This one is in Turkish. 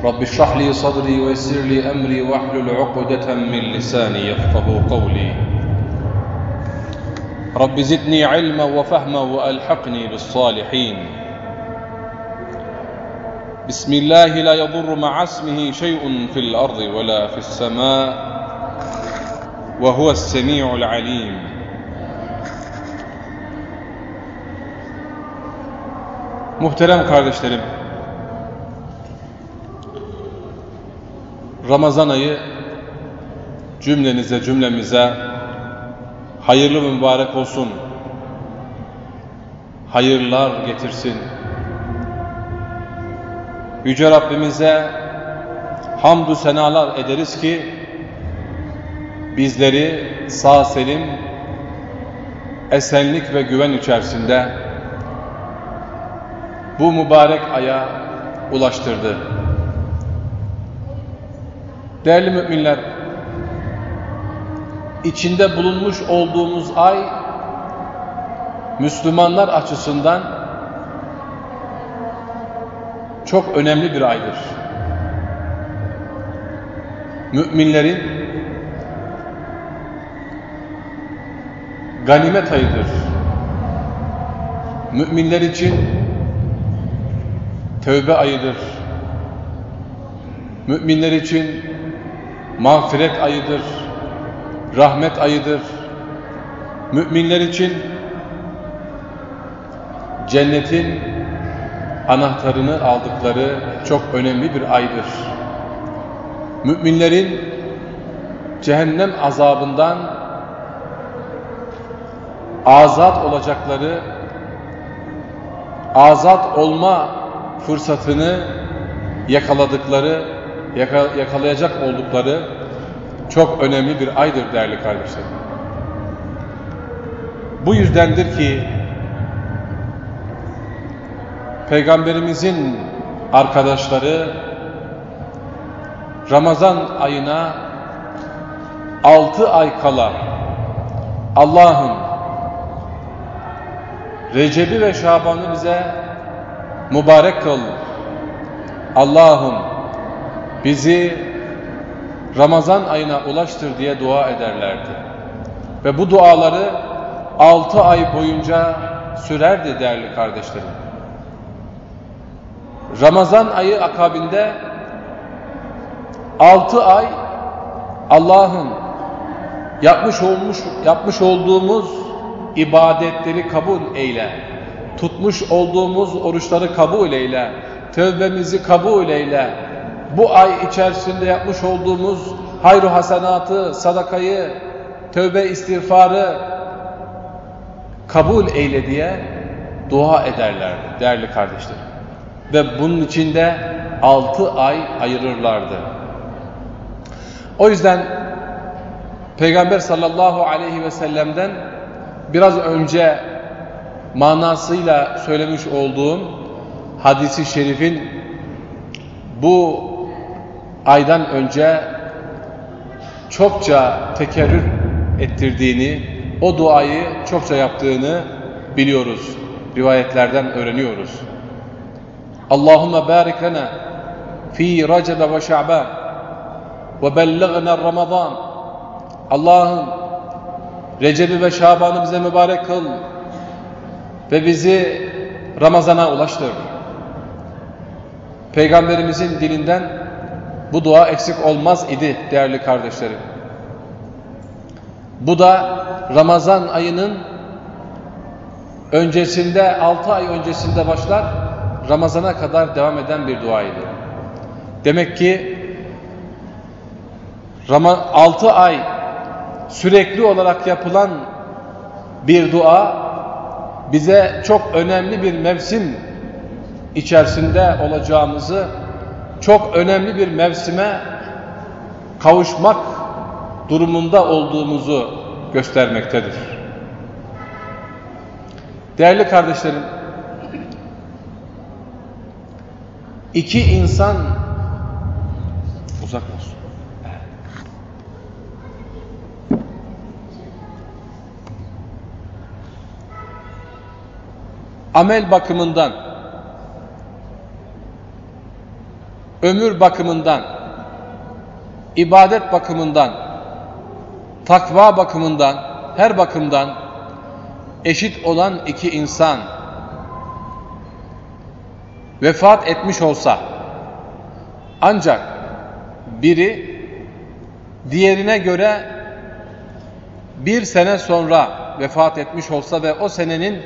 رب اشرح لي صدري ويسر لي أمري واحلل عقدة من لساني يفقه قولي. رب زدني علما وفهما وألحقني بالصالحين. بسم الله لا يضر مع اسمه شيء في الأرض ولا في السماء وهو السميع العليم. Muhterem kardeşlerim, Ramazan ayı cümlenize cümlemize hayırlı mübarek olsun. Hayırlar getirsin. Yüce Rabbimize hamdü senalar ederiz ki bizleri sağ selim esenlik ve güven içerisinde bu mübarek aya ulaştırdı. Değerli müminler, içinde bulunmuş olduğumuz ay Müslümanlar açısından çok önemli bir aydır. Müminlerin ganimet ayıdır. Müminler için tövbe ayıdır. Müminler için mağfiret ayıdır, rahmet ayıdır. Müminler için cennetin anahtarını aldıkları çok önemli bir aydır. Müminlerin cehennem azabından azat olacakları, azat olma fırsatını yakaladıkları, yakalayacak oldukları çok önemli bir aydır değerli kardeşlerim. Bu yüzdendir ki Peygamberimizin arkadaşları Ramazan ayına altı ay kala Allah'ım Recep'i ve Şaban'ı bize mübarek kıl. Allah'ım bizi Ramazan ayına ulaştır diye dua ederlerdi. Ve bu duaları altı ay boyunca sürerdi değerli kardeşlerim. Ramazan ayı akabinde altı ay Allah'ın yapmış olmuş yapmış olduğumuz ibadetleri kabul eyle. Tutmuş olduğumuz oruçları kabul eyle. Tövbemizi kabul eyle. Bu ay içerisinde yapmış olduğumuz hayru hasenatı, sadakayı, tövbe istiğfarı kabul eyle diye dua ederlerdi değerli kardeşlerim. Ve bunun içinde altı ay ayırırlardı. O yüzden Peygamber sallallahu aleyhi ve sellem'den biraz önce manasıyla söylemiş olduğum hadisi şerifin bu aydan önce çokça tekerrür ettirdiğini, o duayı çokça yaptığını biliyoruz. Rivayetlerden öğreniyoruz. Allahümme barik lana fi Recebe ve Şa'ban ve bellighna Ramazan. Allah'ım Recep'i ve Şaban'ı bize mübarek kıl ve bizi Ramazan'a ulaştır. Peygamberimizin dilinden bu dua eksik olmaz idi değerli kardeşlerim. Bu da Ramazan ayının öncesinde, 6 ay öncesinde başlar, Ramazan'a kadar devam eden bir duaydı. Demek ki 6 ay sürekli olarak yapılan bir dua bize çok önemli bir mevsim içerisinde olacağımızı, çok önemli bir mevsime kavuşmak durumunda olduğumuzu göstermektedir. Değerli kardeşlerim, iki insan uzak olsun. Amel bakımından, ömür bakımından, ibadet bakımından, takva bakımından, her bakımdan eşit olan iki insan vefat etmiş olsa ancak biri diğerine göre bir sene sonra vefat etmiş olsa ve o senenin